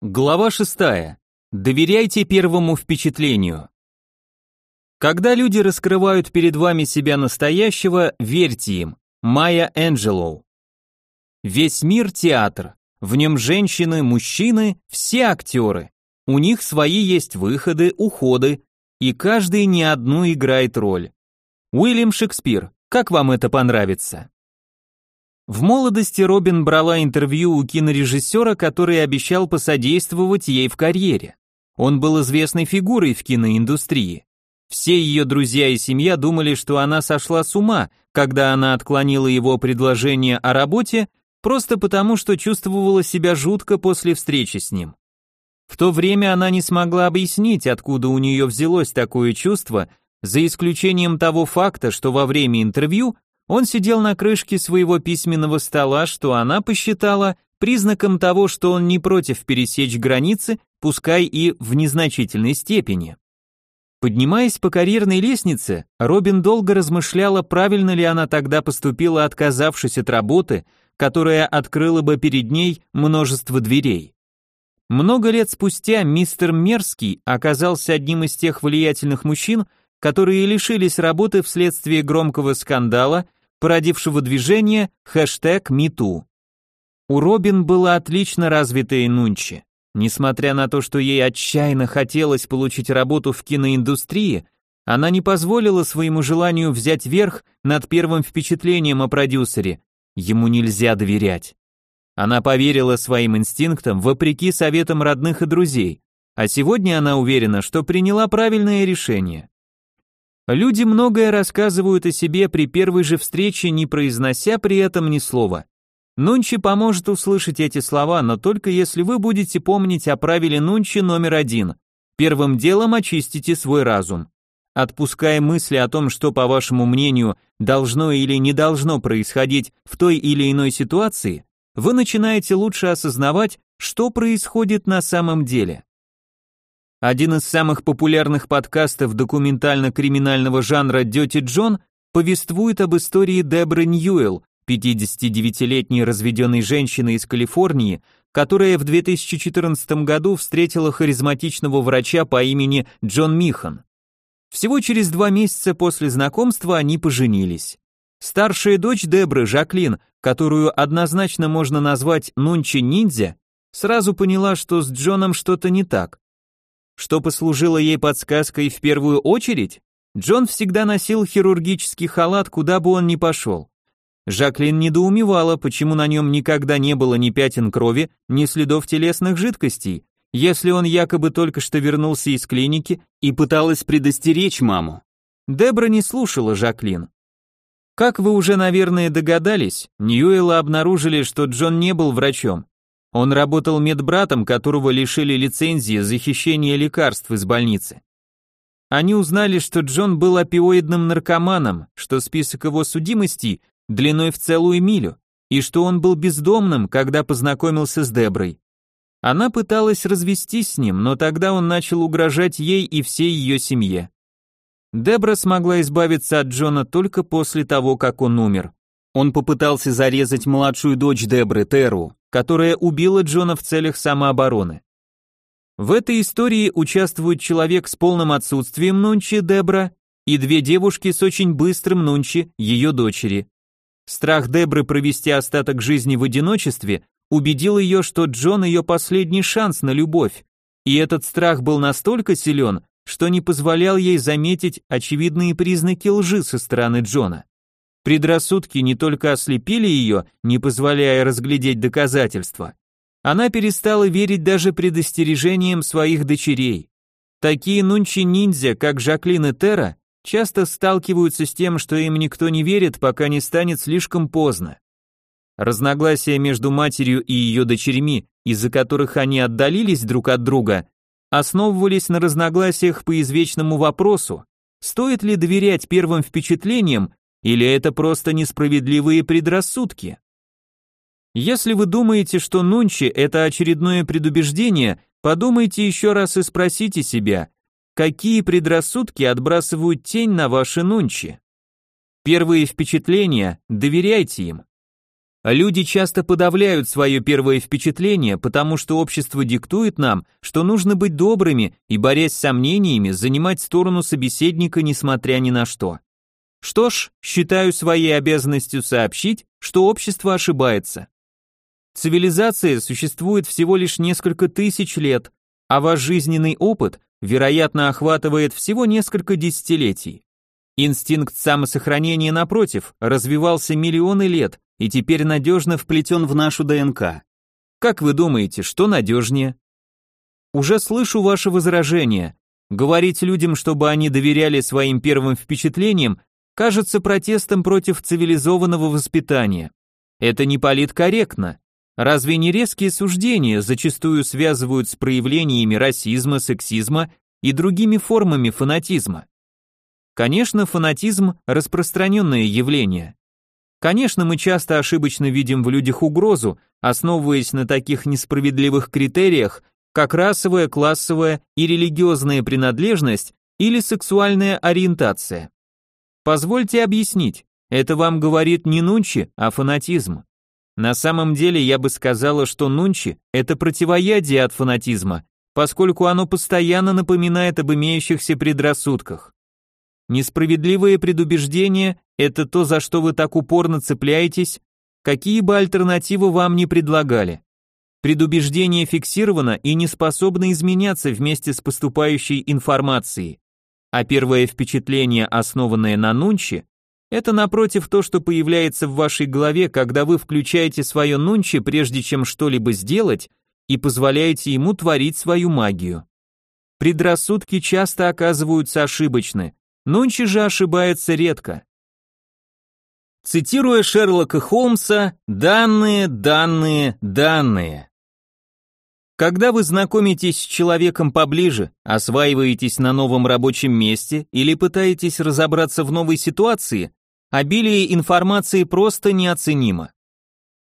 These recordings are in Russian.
Глава 6. Доверяйте первому впечатлению. Когда люди раскрывают перед вами себя настоящего, верьте им. Майя Энджелоу. Весь мир театр. В нем женщины, мужчины, все актеры. У них свои есть выходы, уходы, и каждый не одну играет роль. Уильям Шекспир, как вам это понравится? В молодости Робин брала интервью у кинорежиссера, который обещал посодействовать ей в карьере. Он был известной фигурой в киноиндустрии. Все ее друзья и семья думали, что она сошла с ума, когда она отклонила его предложение о работе, просто потому, что чувствовала себя жутко после встречи с ним. В то время она не смогла объяснить, откуда у нее взялось такое чувство, за исключением того факта, что во время интервью он сидел на крышке своего письменного стола, что она посчитала признаком того, что он не против пересечь границы, пускай и в незначительной степени. Поднимаясь по карьерной лестнице, Робин долго размышляла, правильно ли она тогда поступила, отказавшись от работы, которая открыла бы перед ней множество дверей. Много лет спустя мистер Мерский оказался одним из тех влиятельных мужчин, которые лишились работы вследствие громкого скандала, породившего движение хэштег #MeToo. У Робин была отлично развитая нунчи. Несмотря на то, что ей отчаянно хотелось получить работу в киноиндустрии, она не позволила своему желанию взять верх над первым впечатлением о продюсере. Ему нельзя доверять. Она поверила своим инстинктам вопреки советам родных и друзей, а сегодня она уверена, что приняла правильное решение. Люди многое рассказывают о себе при первой же встрече, не произнося при этом ни слова. Нунчи поможет услышать эти слова, но только если вы будете помнить о правиле Нунчи номер один. Первым делом очистите свой разум. Отпуская мысли о том, что, по вашему мнению, должно или не должно происходить в той или иной ситуации, вы начинаете лучше осознавать, что происходит на самом деле. Один из самых популярных подкастов документально-криминального жанра «Дёти Джон» повествует об истории Дебры Ньюэлл, 59-летней разведенной женщины из Калифорнии, которая в 2014 году встретила харизматичного врача по имени Джон Михан. Всего через два месяца после знакомства они поженились. Старшая дочь Дебры, Жаклин, которую однозначно можно назвать Нунчи-ниндзя, сразу поняла, что с Джоном что-то не так. Что послужило ей подсказкой в первую очередь? Джон всегда носил хирургический халат, куда бы он ни пошел. Жаклин недоумевала, почему на нем никогда не было ни пятен крови, ни следов телесных жидкостей, если он якобы только что вернулся из клиники и пыталась предостеречь маму. Дебра не слушала Жаклин. Как вы уже, наверное, догадались, Ньюэлла обнаружили, что Джон не был врачом, он работал медбратом, которого лишили лицензии за хищение лекарств из больницы. Они узнали, что Джон был опиоидным наркоманом, что список его судимостей длиной в целую милю, и что он был бездомным, когда познакомился с Деброй. Она пыталась развестись с ним, но тогда он начал угрожать ей и всей ее семье. Дебра смогла избавиться от Джона только после того, как он умер. Он попытался зарезать младшую дочь Дебры, Теру, которая убила Джона в целях самообороны. В этой истории участвует человек с полным отсутствием нунчи, Дебра, и две девушки с очень быстрым нунчи, ее дочери. Страх Дебры провести остаток жизни в одиночестве убедил ее, что Джон ее последний шанс на любовь, и этот страх был настолько силен, что не позволял ей заметить очевидные признаки лжи со стороны Джона. Предрассудки не только ослепили ее, не позволяя разглядеть доказательства. Она перестала верить даже предостережениям своих дочерей. Такие нунчи-ниндзя, как Жаклин и Тера, часто сталкиваются с тем, что им никто не верит, пока не станет слишком поздно. Разногласия между матерью и ее дочерьми, из-за которых они отдалились друг от друга, основывались на разногласиях по извечному вопросу, стоит ли доверять первым впечатлениям или это просто несправедливые предрассудки? Если вы думаете, что нунчи – это очередное предубеждение, подумайте еще раз и спросите себя, какие предрассудки отбрасывают тень на ваши нунчи? Первые впечатления, доверяйте им. Люди часто подавляют свое первое впечатление, потому что общество диктует нам, что нужно быть добрыми и, борясь с сомнениями, занимать сторону собеседника несмотря ни на что. Что ж, считаю своей обязанностью сообщить, что общество ошибается. Цивилизация существует всего лишь несколько тысяч лет, а ваш жизненный опыт, вероятно, охватывает всего несколько десятилетий. Инстинкт самосохранения, напротив, развивался миллионы лет и теперь надежно вплетен в нашу ДНК. Как вы думаете, что надежнее? Уже слышу ваше возражение. Говорить людям, чтобы они доверяли своим первым впечатлениям, кажется протестом против цивилизованного воспитания. Это не политкорректно. Разве не резкие суждения зачастую связывают с проявлениями расизма, сексизма и другими формами фанатизма? Конечно, фанатизм – распространенное явление. Конечно, мы часто ошибочно видим в людях угрозу, основываясь на таких несправедливых критериях, как расовая, классовая и религиозная принадлежность или сексуальная ориентация. Позвольте объяснить, это вам говорит не нунчи, а фанатизм. На самом деле я бы сказала, что нунчи – это противоядие от фанатизма, поскольку оно постоянно напоминает об имеющихся предрассудках. Несправедливые предубеждения – это то, за что вы так упорно цепляетесь, какие бы альтернативы вам ни предлагали. Предубеждение фиксировано и не способно изменяться вместе с поступающей информацией. А первое впечатление, основанное на нунче, это напротив то, что появляется в вашей голове, когда вы включаете свое нунче, прежде чем что-либо сделать, и позволяете ему творить свою магию. Предрассудки часто оказываются ошибочны, Нунчи же ошибается редко. Цитируя Шерлока Холмса, данные, данные, данные. Когда вы знакомитесь с человеком поближе, осваиваетесь на новом рабочем месте или пытаетесь разобраться в новой ситуации, обилие информации просто неоценимо.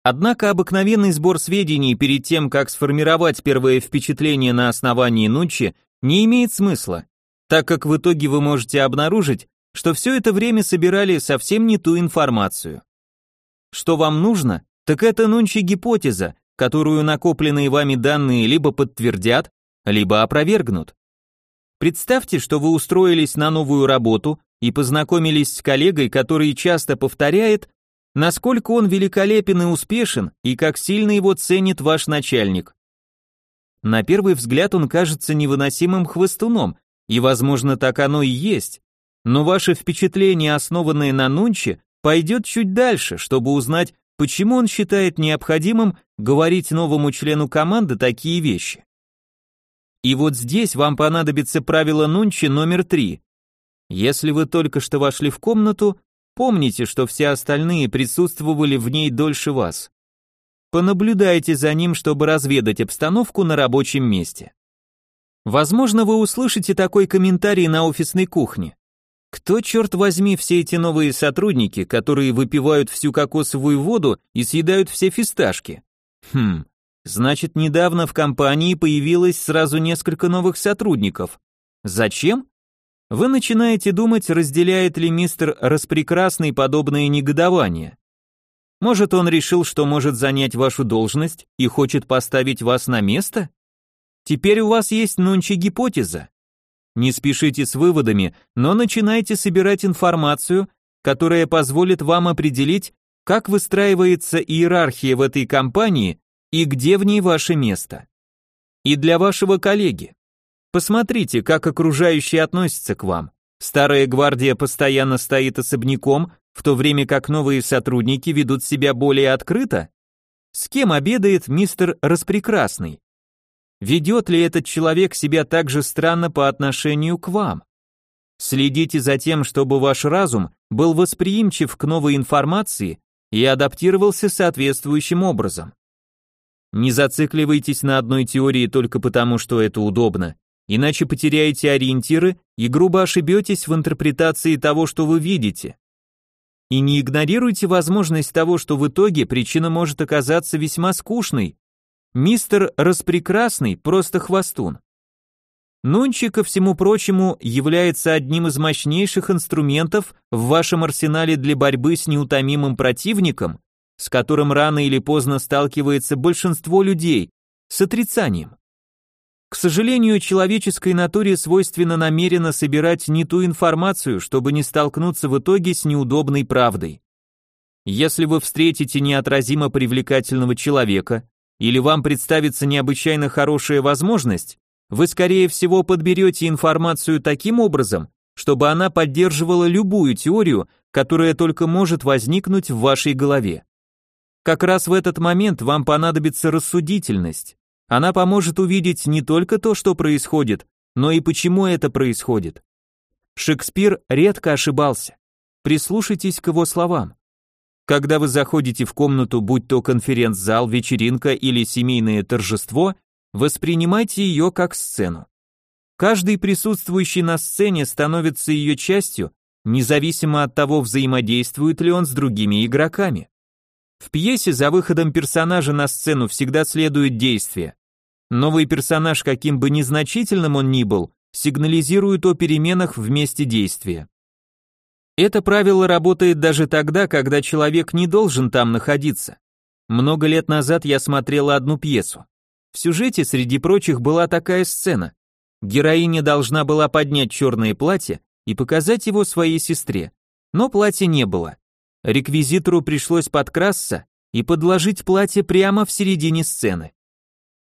Однако обыкновенный сбор сведений перед тем, как сформировать первое впечатление на основании Нучи, не имеет смысла так как в итоге вы можете обнаружить, что все это время собирали совсем не ту информацию. Что вам нужно, так это нунчи гипотеза, которую накопленные вами данные либо подтвердят, либо опровергнут. Представьте, что вы устроились на новую работу и познакомились с коллегой, который часто повторяет, насколько он великолепен и успешен, и как сильно его ценит ваш начальник. На первый взгляд он кажется невыносимым хвостуном, и, возможно, так оно и есть. Но ваше впечатление, основанное на Нунче, пойдет чуть дальше, чтобы узнать, почему он считает необходимым говорить новому члену команды такие вещи. И вот здесь вам понадобится правило Нунчи номер три. Если вы только что вошли в комнату, помните, что все остальные присутствовали в ней дольше вас. Понаблюдайте за ним, чтобы разведать обстановку на рабочем месте. Возможно, вы услышите такой комментарий на офисной кухне. Кто, черт возьми, все эти новые сотрудники, которые выпивают всю кокосовую воду и съедают все фисташки? Хм, значит, недавно в компании появилось сразу несколько новых сотрудников. Зачем? Вы начинаете думать, разделяет ли мистер Распрекрасный подобное негодование. Может, он решил, что может занять вашу должность и хочет поставить вас на место? Теперь у вас есть нунчи-гипотеза. Не спешите с выводами, но начинайте собирать информацию, которая позволит вам определить, как выстраивается иерархия в этой компании и где в ней ваше место. И для вашего коллеги. Посмотрите, как окружающие относятся к вам. Старая гвардия постоянно стоит особняком, в то время как новые сотрудники ведут себя более открыто. С кем обедает мистер Распрекрасный? Ведет ли этот человек себя так же странно по отношению к вам? Следите за тем, чтобы ваш разум был восприимчив к новой информации и адаптировался соответствующим образом. Не зацикливайтесь на одной теории только потому, что это удобно, иначе потеряете ориентиры и грубо ошибетесь в интерпретации того, что вы видите. И не игнорируйте возможность того, что в итоге причина может оказаться весьма скучной, Мистер Распрекрасный просто хвостун. Нунчи, ко всему прочему, является одним из мощнейших инструментов в вашем арсенале для борьбы с неутомимым противником с которым рано или поздно сталкивается большинство людей, с отрицанием. К сожалению, человеческой натуре свойственно намеренно собирать не ту информацию, чтобы не столкнуться в итоге с неудобной правдой. Если вы встретите неотразимо привлекательного человека, или вам представится необычайно хорошая возможность, вы скорее всего подберете информацию таким образом, чтобы она поддерживала любую теорию, которая только может возникнуть в вашей голове. Как раз в этот момент вам понадобится рассудительность. Она поможет увидеть не только то, что происходит, но и почему это происходит. Шекспир редко ошибался. Прислушайтесь к его словам. Когда вы заходите в комнату, будь то конференц-зал, вечеринка или семейное торжество, воспринимайте ее как сцену. Каждый присутствующий на сцене становится ее частью, независимо от того, взаимодействует ли он с другими игроками. В пьесе за выходом персонажа на сцену всегда следует действие. Новый персонаж, каким бы незначительным он ни был, сигнализирует о переменах в месте действия. Это правило работает даже тогда, когда человек не должен там находиться. Много лет назад я смотрела одну пьесу. В сюжете, среди прочих, была такая сцена. Героиня должна была поднять черное платье и показать его своей сестре, но платья не было. Реквизитору пришлось подкрасться и подложить платье прямо в середине сцены.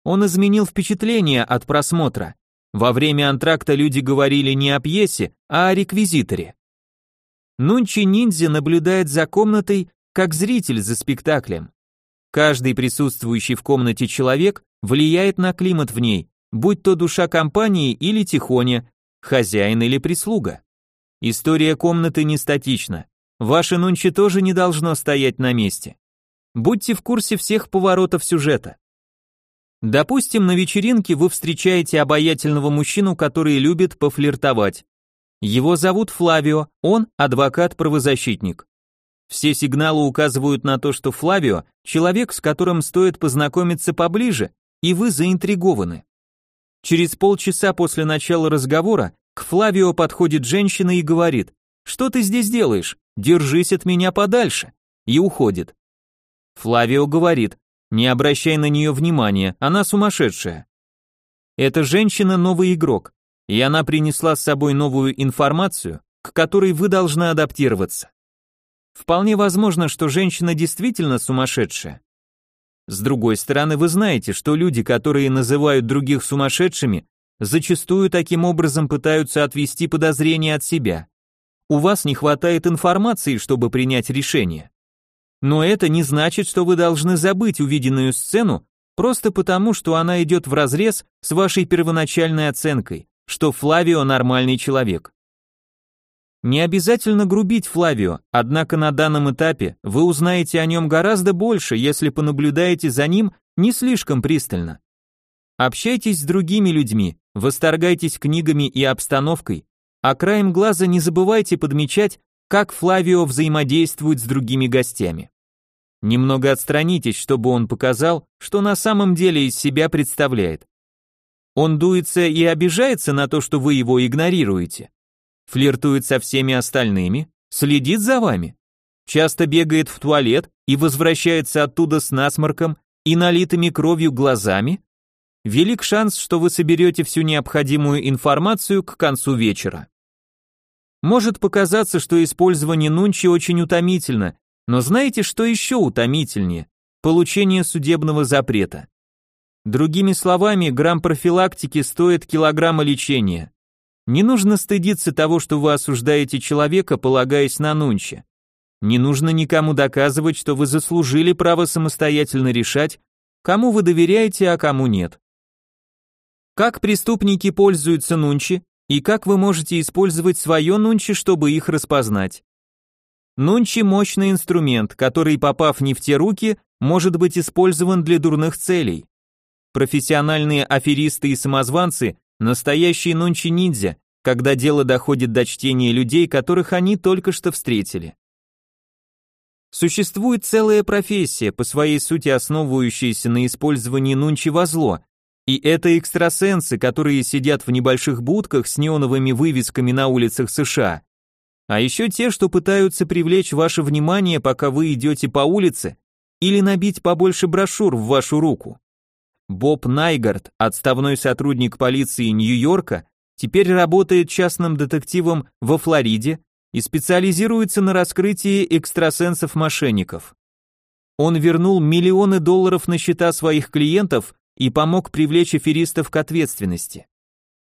Он изменил впечатление от просмотра. Во время антракта люди говорили не о пьесе, а о реквизиторе. Нунчи ниндзя наблюдает за комнатой, как зритель за спектаклем. Каждый присутствующий в комнате человек влияет на климат в ней, будь то душа компании или тихоня, хозяин или прислуга. История комнаты не статична. Ваше нунчи тоже не должно стоять на месте. Будьте в курсе всех поворотов сюжета. Допустим, на вечеринке вы встречаете обаятельного мужчину, который любит пофлиртовать. Его зовут Флавио, он адвокат-правозащитник. Все сигналы указывают на то, что Флавио – человек, с которым стоит познакомиться поближе, и вы заинтригованы. Через полчаса после начала разговора к Флавио подходит женщина и говорит, «Что ты здесь делаешь? Держись от меня подальше!» и уходит. Флавио говорит, «Не обращай на нее внимания, она сумасшедшая». Эта женщина новый игрок, и она принесла с собой новую информацию, к которой вы должны адаптироваться. Вполне возможно, что женщина действительно сумасшедшая. С другой стороны, вы знаете, что люди, которые называют других сумасшедшими, зачастую таким образом пытаются отвести подозрения от себя. У вас не хватает информации, чтобы принять решение. Но это не значит, что вы должны забыть увиденную сцену просто потому, что она идет вразрез с вашей первоначальной оценкой, что Флавио нормальный человек. Не обязательно грубить Флавио, однако на данном этапе вы узнаете о нем гораздо больше, если понаблюдаете за ним не слишком пристально. Общайтесь с другими людьми, восторгайтесь книгами и обстановкой, а краем глаза не забывайте подмечать, как Флавио взаимодействует с другими гостями. Немного отстранитесь, чтобы он показал, что на самом деле из себя представляет. Он дуется и обижается на то, что вы его игнорируете. Флиртует со всеми остальными, следит за вами. Часто бегает в туалет и возвращается оттуда с насморком и налитыми кровью глазами. Велик шанс, что вы соберете всю необходимую информацию к концу вечера. Может показаться, что использование нунчи очень утомительно, но знаете, что еще утомительнее? Получение судебного запрета. Другими словами, грамм профилактики стоит килограмма лечения. Не нужно стыдиться того, что вы осуждаете человека, полагаясь на нунче. Не нужно никому доказывать, что вы заслужили право самостоятельно решать, кому вы доверяете, а кому нет. Как преступники пользуются нунчи и как вы можете использовать свое нунчи, чтобы их распознать. Нунчи – мощный инструмент, который, попав не в те руки, может быть использован для дурных целей. Профессиональные аферисты и самозванцы – настоящие нунчи-ниндзя, когда дело доходит до чтения людей, которых они только что встретили. Существует целая профессия, по своей сути основывающаяся на использовании нунчи во зло, и это экстрасенсы, которые сидят в небольших будках с неоновыми вывесками на улицах США. А еще те, что пытаются привлечь ваше внимание, пока вы идете по улице, или набить побольше брошюр в вашу руку. Боб Найгард, отставной сотрудник полиции Нью-Йорка, теперь работает частным детективом во Флориде и специализируется на раскрытии экстрасенсов-мошенников. Он вернул миллионы долларов на счета своих клиентов и помог привлечь аферистов к ответственности.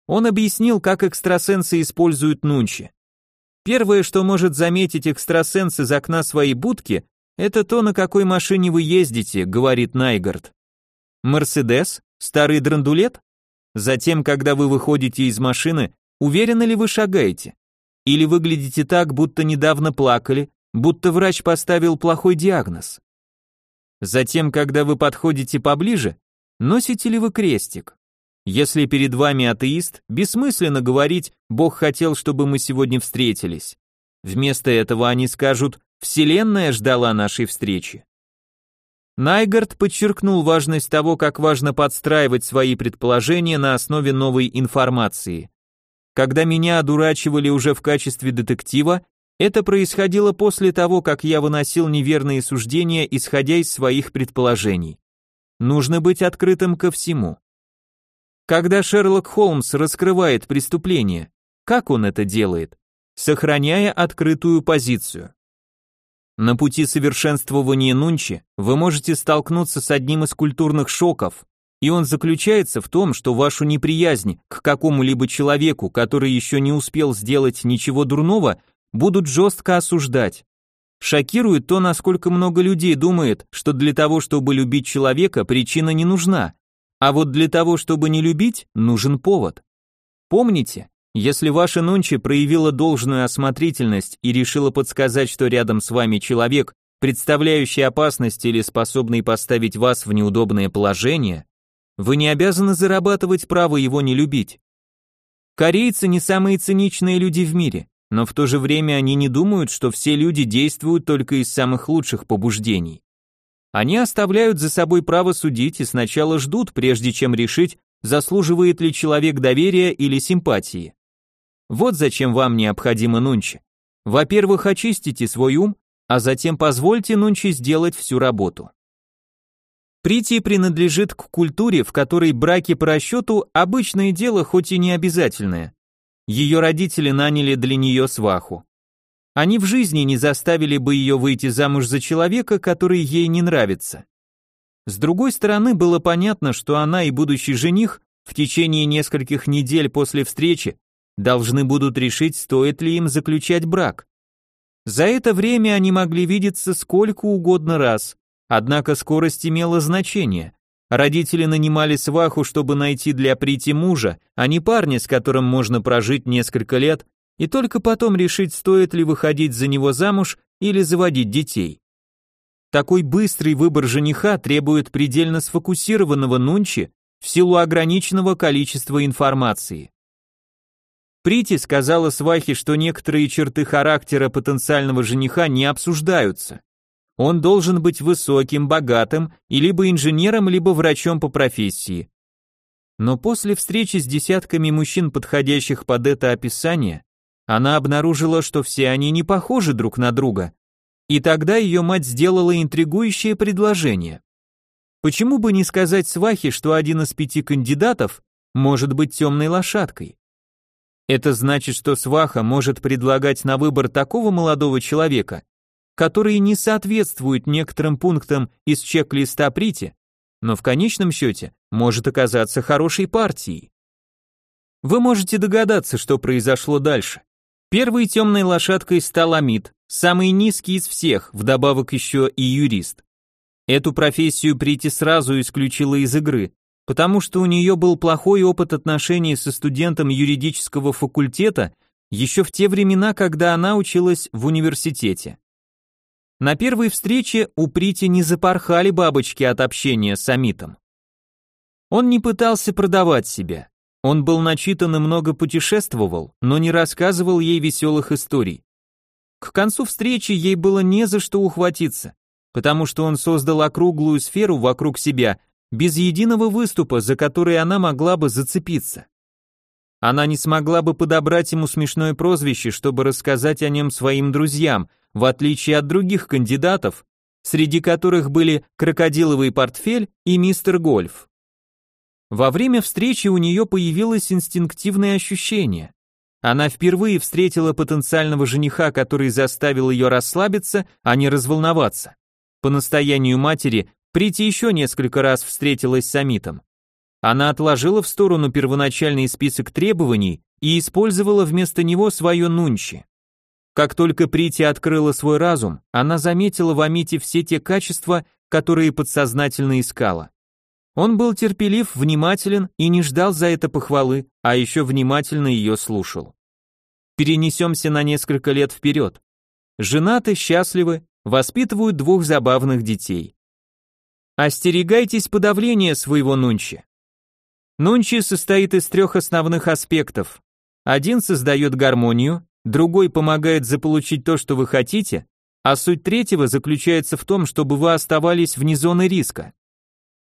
Он объяснил, как экстрасенсы используют нунчи. Первое, что может заметить экстрасенс из окна своей будки, это то, на какой машине вы ездите, говорит Найгард. Мерседес? Старый драндулет? Затем, когда вы выходите из машины, уверенно ли вы шагаете? Или выглядите так, будто недавно плакали, будто врач поставил плохой диагноз? Затем, когда вы подходите поближе, носите ли вы крестик? Если перед вами атеист, бессмысленно говорить «Бог хотел, чтобы мы сегодня встретились». Вместо этого они скажут «Вселенная ждала нашей встречи». Найгард подчеркнул важность того, как важно подстраивать свои предположения на основе новой информации. Когда меня одурачивали уже в качестве детектива, это происходило после того, как я выносил неверные суждения, исходя из своих предположений. Нужно быть открытым ко всему. Когда Шерлок Холмс раскрывает преступление, как он это делает? Сохраняя открытую позицию. На пути совершенствования Нунчи вы можете столкнуться с одним из культурных шоков, и он заключается в том, что вашу неприязнь к какому-либо человеку, который еще не успел сделать ничего дурного, будут жестко осуждать. Шокирует то, насколько много людей думает, что для того, чтобы любить человека, причина не нужна, а вот для того, чтобы не любить, нужен повод. Помните, если ваша Нунчи проявила должную осмотрительность и решила подсказать, что рядом с вами человек, представляющий опасность или способный поставить вас в неудобное положение, вы не обязаны зарабатывать право его не любить. Корейцы не самые циничные люди в мире, но в то же время они не думают, что все люди действуют только из самых лучших побуждений. Они оставляют за собой право судить и сначала ждут, прежде чем решить, заслуживает ли человек доверия или симпатии. Вот зачем вам необходимо нунчи. Во-первых, очистите свой ум, а затем позвольте нунчи сделать всю работу. Прити принадлежит к культуре, в которой браки по расчету – обычное дело, хоть и не обязательное. Ее родители наняли для нее сваху. Они в жизни не заставили бы ее выйти замуж за человека, который ей не нравится. С другой стороны, было понятно, что она и будущий жених в течение нескольких недель после встречи должны будут решить, стоит ли им заключать брак. За это время они могли видеться сколько угодно раз, однако скорость имела значение. Родители нанимали сваху, чтобы найти для прити мужа, а не парня, с которым можно прожить несколько лет и только потом решить, стоит ли выходить за него замуж или заводить детей. Такой быстрый выбор жениха требует предельно сфокусированного нунчи в силу ограниченного количества информации. Прити сказала свахе, что некоторые черты характера потенциального жениха не обсуждаются. Он должен быть высоким, богатым и либо инженером, либо врачом по профессии. Но после встречи с десятками мужчин, подходящих под это описание, она обнаружила, что все они не похожи друг на друга. И тогда ее мать сделала интригующее предложение. Почему бы не сказать свахе, что один из пяти кандидатов может быть темной лошадкой? Это значит, что сваха может предлагать на выбор такого молодого человека, который не соответствует некоторым пунктам из чек-листа Прити, но в конечном счете может оказаться хорошей партией. Вы можете догадаться, что произошло дальше. Первой темной лошадкой стал Амид, самый низкий из всех, вдобавок еще и юрист. Эту профессию Прити сразу исключила из игры, потому что у нее был плохой опыт отношений со студентом юридического факультета еще в те времена, когда она училась в университете. На первой встрече у Прити не запорхали бабочки от общения с Амитом. Он не пытался продавать себя, он был начитан и много путешествовал, но не рассказывал ей веселых историй. К концу встречи ей было не за что ухватиться, потому что он создал округлую сферу вокруг себя, без единого выступа, за который она могла бы зацепиться. Она не смогла бы подобрать ему смешное прозвище, чтобы рассказать о нем своим друзьям, в отличие от других кандидатов, среди которых были крокодиловый портфель и мистер Гольф. Во время встречи у нее появилось инстинктивное ощущение. Она впервые встретила потенциального жениха, который заставил ее расслабиться, а не разволноваться. По настоянию матери Прити еще несколько раз встретилась с Амитом. Она отложила в сторону первоначальный список требований и использовала вместо него свое нунчи. Как только Прити открыла свой разум, она заметила в Амите все те качества, которые подсознательно искала. Он был терпелив, внимателен и не ждал за это похвалы, а еще внимательно ее слушал. Перенесемся на несколько лет вперед. Женаты, счастливы, воспитывают двух забавных детей. Остерегайтесь подавления своего нунчи. Нунчи состоит из трех основных аспектов. Один создает гармонию, другой помогает заполучить то, что вы хотите, а суть третьего заключается в том, чтобы вы оставались вне зоны риска.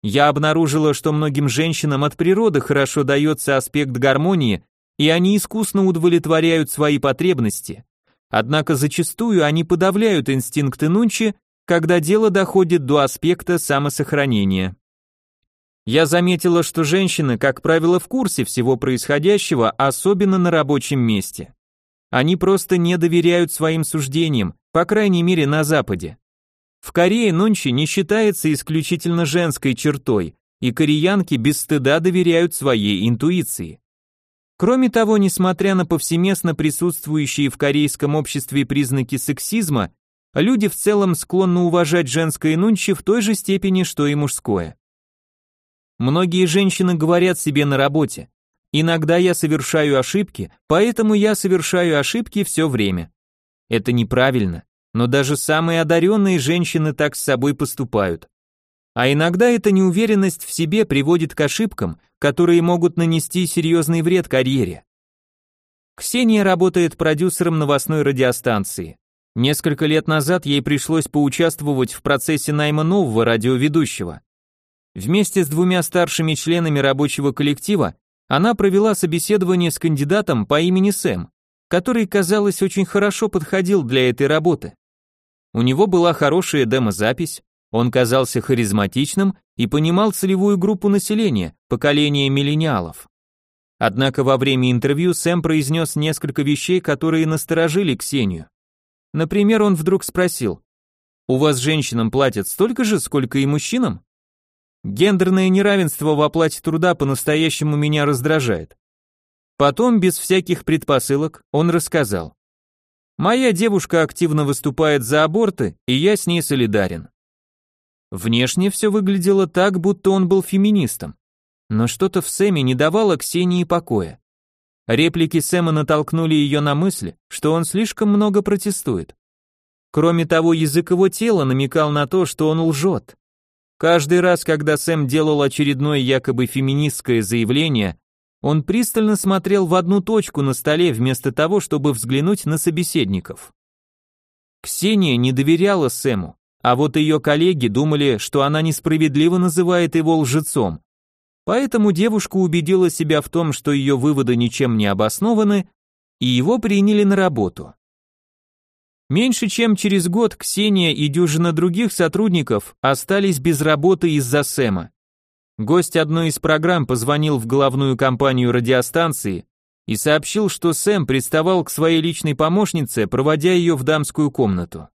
Я обнаружила, что многим женщинам от природы хорошо дается аспект гармонии, и они искусно удовлетворяют свои потребности. Однако зачастую они подавляют инстинкты нунчи, когда дело доходит до аспекта самосохранения. Я заметила, что женщины, как правило, в курсе всего происходящего, особенно на рабочем месте. Они просто не доверяют своим суждениям, по крайней мере на Западе. В Корее нунчи не считается исключительно женской чертой, и кореянки без стыда доверяют своей интуиции. Кроме того, несмотря на повсеместно присутствующие в корейском обществе признаки сексизма, люди в целом склонны уважать женское нунчи в той же степени, что и мужское. Многие женщины говорят себе на работе, Иногда я совершаю ошибки, поэтому я совершаю ошибки все время. Это неправильно, но даже самые одаренные женщины так с собой поступают. А иногда эта неуверенность в себе приводит к ошибкам, которые могут нанести серьезный вред карьере. Ксения работает продюсером новостной радиостанции. Несколько лет назад ей пришлось поучаствовать в процессе найма нового радиоведущего. Вместе с двумя старшими членами рабочего коллектива она провела собеседование с кандидатом по имени Сэм, который, казалось, очень хорошо подходил для этой работы. У него была хорошая демозапись, он казался харизматичным и понимал целевую группу населения, поколение миллениалов. Однако во время интервью Сэм произнес несколько вещей, которые насторожили Ксению. Например, он вдруг спросил, «У вас женщинам платят столько же, сколько и мужчинам?» Гендерное неравенство в оплате труда по-настоящему меня раздражает. Потом, без всяких предпосылок, он рассказал. Моя девушка активно выступает за аборты, и я с ней солидарен. Внешне все выглядело так, будто он был феминистом. Но что-то в Сэме не давало Ксении покоя. Реплики Сэма натолкнули ее на мысль, что он слишком много протестует. Кроме того, язык его тела намекал на то, что он лжет. Каждый раз, когда Сэм делал очередное якобы феминистское заявление, он пристально смотрел в одну точку на столе вместо того, чтобы взглянуть на собеседников. Ксения не доверяла Сэму, а вот ее коллеги думали, что она несправедливо называет его лжецом. Поэтому девушка убедила себя в том, что ее выводы ничем не обоснованы, и его приняли на работу. Меньше чем через год Ксения и дюжина других сотрудников остались без работы из-за Сэма. Гость одной из программ позвонил в главную компанию радиостанции и сообщил, что Сэм приставал к своей личной помощнице, проводя ее в дамскую комнату.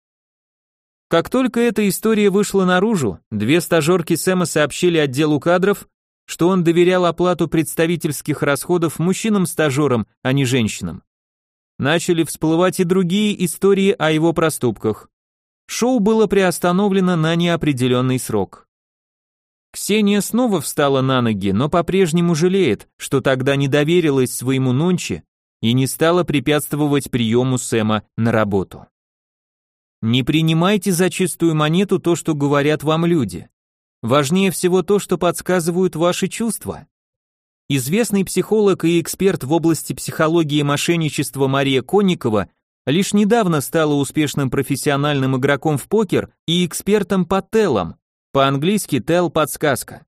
Как только эта история вышла наружу, две стажерки Сэма сообщили отделу кадров, что он доверял оплату представительских расходов мужчинам-стажерам, а не женщинам начали всплывать и другие истории о его проступках. Шоу было приостановлено на неопределенный срок. Ксения снова встала на ноги, но по-прежнему жалеет, что тогда не доверилась своему Нонче и не стала препятствовать приему Сэма на работу. Не принимайте за чистую монету то, что говорят вам люди. Важнее всего то, что подсказывают ваши чувства. Известный психолог и эксперт в области психологии мошенничества Мария Конникова лишь недавно стала успешным профессиональным игроком в покер и экспертом по телам, по-английски тел подсказка.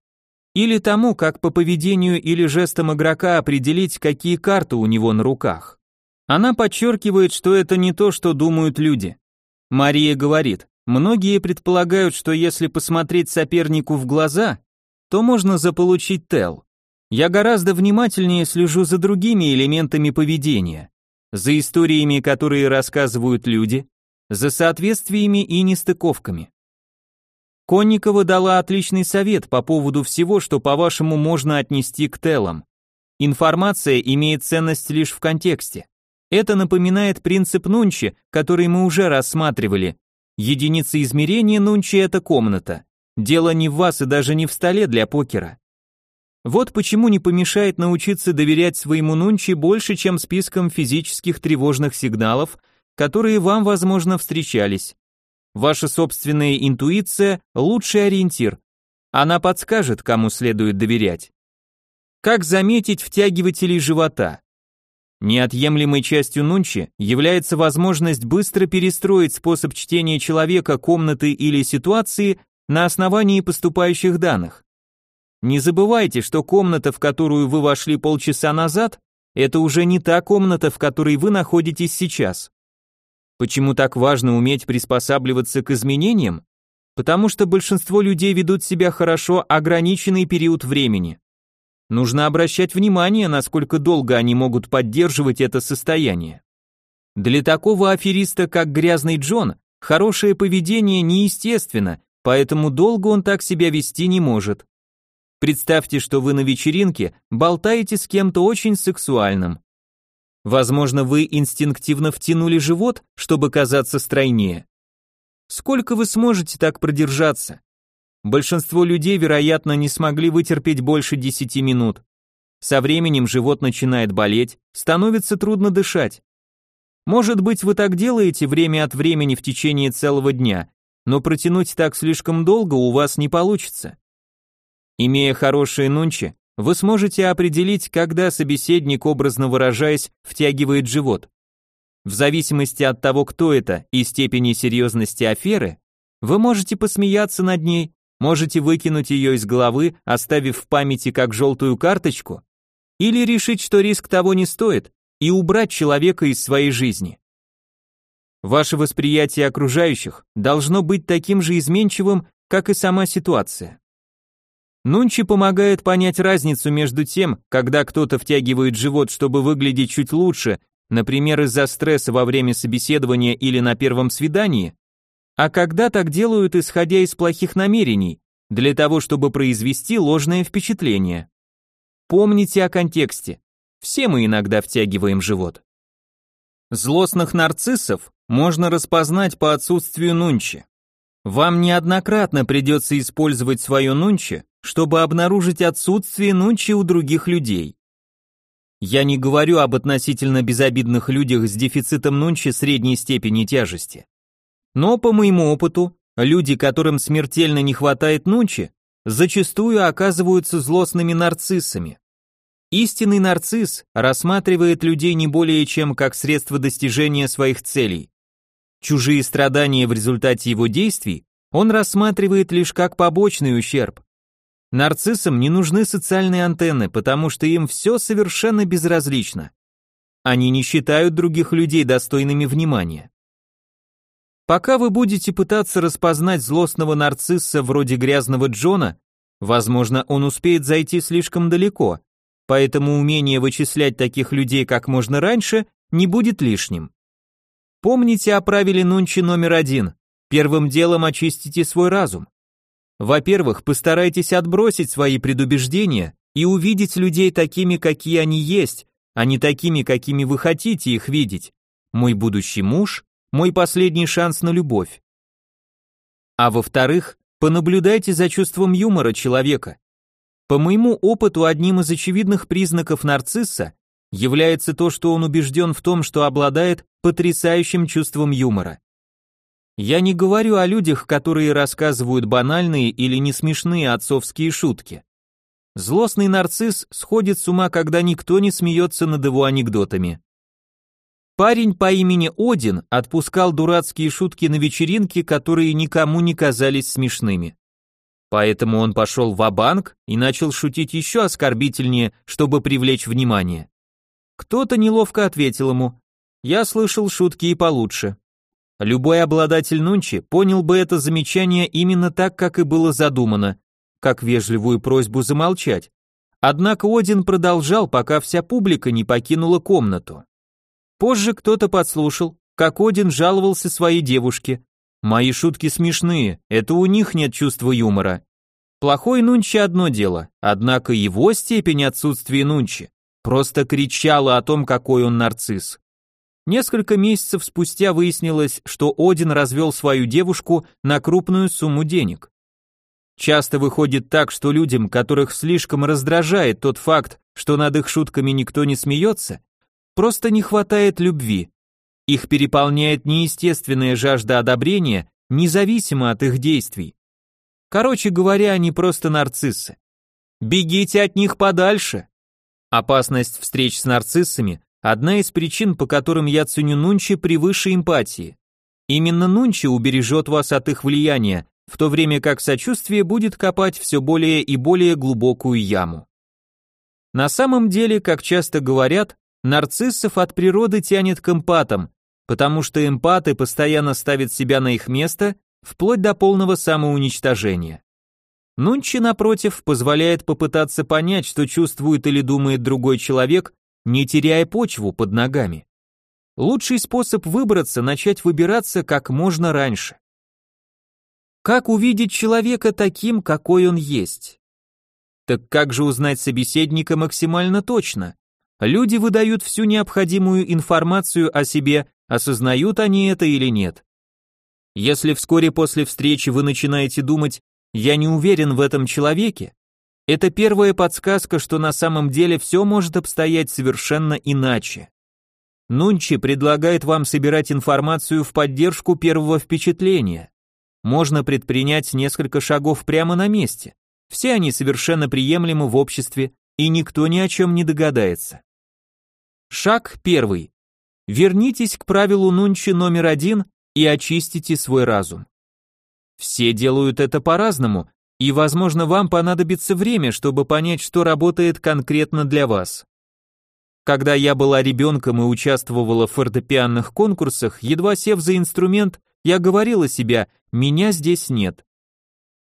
Или тому, как по поведению или жестам игрока определить, какие карты у него на руках. Она подчеркивает, что это не то, что думают люди. Мария говорит, Многие предполагают, что если посмотреть сопернику в глаза, то можно заполучить тел. Я гораздо внимательнее слежу за другими элементами поведения, за историями, которые рассказывают люди, за соответствиями и нестыковками. Конникова дала отличный совет по поводу всего, что, по-вашему, можно отнести к телам. Информация имеет ценность лишь в контексте. Это напоминает принцип Нунчи, который мы уже рассматривали. Единица измерения Нунчи – это комната. Дело не в вас и даже не в столе для покера. Вот почему не помешает научиться доверять своему Нунчи больше, чем спискам физических тревожных сигналов, которые вам, возможно, встречались. Ваша собственная интуиция – лучший ориентир. Она подскажет, кому следует доверять. Как заметить втягивателей живота? Неотъемлемой частью нунчи является возможность быстро перестроить способ чтения человека, комнаты или ситуации на основании поступающих данных. Не забывайте, что комната, в которую вы вошли полчаса назад, это уже не та комната, в которой вы находитесь сейчас. Почему так важно уметь приспосабливаться к изменениям? Потому что большинство людей ведут себя хорошо ограниченный период времени. Нужно обращать внимание, насколько долго они могут поддерживать это состояние. Для такого афериста, как грязный Джон, хорошее поведение неестественно, поэтому долго он так себя вести не может. Представьте, что вы на вечеринке болтаете с кем-то очень сексуальным. Возможно, вы инстинктивно втянули живот, чтобы казаться стройнее. Сколько вы сможете так продержаться? Большинство людей, вероятно, не смогли вытерпеть больше 10 минут. Со временем живот начинает болеть, становится трудно дышать. Может быть, вы так делаете время от времени в течение целого дня, но протянуть так слишком долго у вас не получится. Имея хорошие нунчи, вы сможете определить, когда собеседник, образно выражаясь, втягивает живот. В зависимости от того, кто это и степени серьезности аферы, вы можете посмеяться над ней Можете выкинуть ее из головы, оставив в памяти как желтую карточку, или решить, что риск того не стоит, и убрать человека из своей жизни. Ваше восприятие окружающих должно быть таким же изменчивым, как и сама ситуация. Нунчи помогает понять разницу между тем, когда кто-то втягивает живот, чтобы выглядеть чуть лучше, например, из-за стресса во время собеседования или на первом свидании, а когда так делают, исходя из плохих намерений, для того, чтобы произвести ложное впечатление. Помните о контексте. Все мы иногда втягиваем живот. Злостных нарциссов можно распознать по отсутствию нунчи. Вам неоднократно придется использовать свое нунчи, чтобы обнаружить отсутствие нунчи у других людей. Я не говорю об относительно безобидных людях с дефицитом нунчи средней степени тяжести. Но по моему опыту, люди, которым смертельно не хватает нунчи, зачастую оказываются злостными нарциссами. Истинный нарцисс рассматривает людей не более чем как средство достижения своих целей. Чужие страдания в результате его действий он рассматривает лишь как побочный ущерб. Нарциссам не нужны социальные антенны, потому что им все совершенно безразлично. Они не считают других людей достойными внимания. Пока вы будете пытаться распознать злостного нарцисса вроде грязного Джона, возможно, он успеет зайти слишком далеко, поэтому умение вычислять таких людей как можно раньше не будет лишним. Помните о правиле Нунчи номер один. Первым делом очистите свой разум. Во-первых, постарайтесь отбросить свои предубеждения и увидеть людей такими, какие они есть, а не такими, какими вы хотите их видеть. Мой будущий муж, мой последний шанс на любовь. А во-вторых, понаблюдайте за чувством юмора человека. По моему опыту, одним из очевидных признаков нарцисса является то, что он убежден в том, что обладает потрясающим чувством юмора. Я не говорю о людях, которые рассказывают банальные или не смешные отцовские шутки. Злостный нарцисс сходит с ума, когда никто не смеется над его анекдотами. Парень по имени Один отпускал дурацкие шутки на вечеринке, которые никому не казались смешными. Поэтому он пошел в банк и начал шутить еще оскорбительнее, чтобы привлечь внимание. Кто-то неловко ответил ему, «Я слышал шутки и получше». Любой обладатель нунчи понял бы это замечание именно так, как и было задумано, как вежливую просьбу замолчать. Однако Один продолжал, пока вся публика не покинула комнату. Позже кто-то подслушал, как Один жаловался своей девушке. «Мои шутки смешные, это у них нет чувства юмора». Плохой нунчи одно дело, однако его степень отсутствия нунчи просто кричала о том, какой он нарцисс. Несколько месяцев спустя выяснилось, что Один развел свою девушку на крупную сумму денег. Часто выходит так, что людям, которых слишком раздражает тот факт, что над их шутками никто не смеется, просто не хватает любви. Их переполняет неестественная жажда одобрения, независимо от их действий. Короче говоря, они просто нарциссы. Бегите от них подальше. Опасность встреч с нарциссами – одна из причин, по которым я ценю Нунчи превыше эмпатии. Именно Нунчи убережет вас от их влияния, в то время как сочувствие будет копать все более и более глубокую яму. На самом деле, как часто говорят, нарциссов от природы тянет к эмпатам, потому что эмпаты постоянно ставят себя на их место, вплоть до полного самоуничтожения. Нунчи, напротив, позволяет попытаться понять, что чувствует или думает другой человек, не теряя почву под ногами. Лучший способ выбраться – начать выбираться как можно раньше. Как увидеть человека таким, какой он есть? Так как же узнать собеседника максимально точно? Люди выдают всю необходимую информацию о себе, осознают они это или нет. Если вскоре после встречи вы начинаете думать «я не уверен в этом человеке», это первая подсказка, что на самом деле все может обстоять совершенно иначе. Нунчи предлагает вам собирать информацию в поддержку первого впечатления. Можно предпринять несколько шагов прямо на месте. Все они совершенно приемлемы в обществе, и никто ни о чем не догадается. Шаг первый. Вернитесь к правилу Нунчи номер один и очистите свой разум. Все делают это по-разному, и, возможно, вам понадобится время, чтобы понять, что работает конкретно для вас. Когда я была ребенком и участвовала в фортепианных конкурсах, едва сев за инструмент, я говорила себе, меня здесь нет.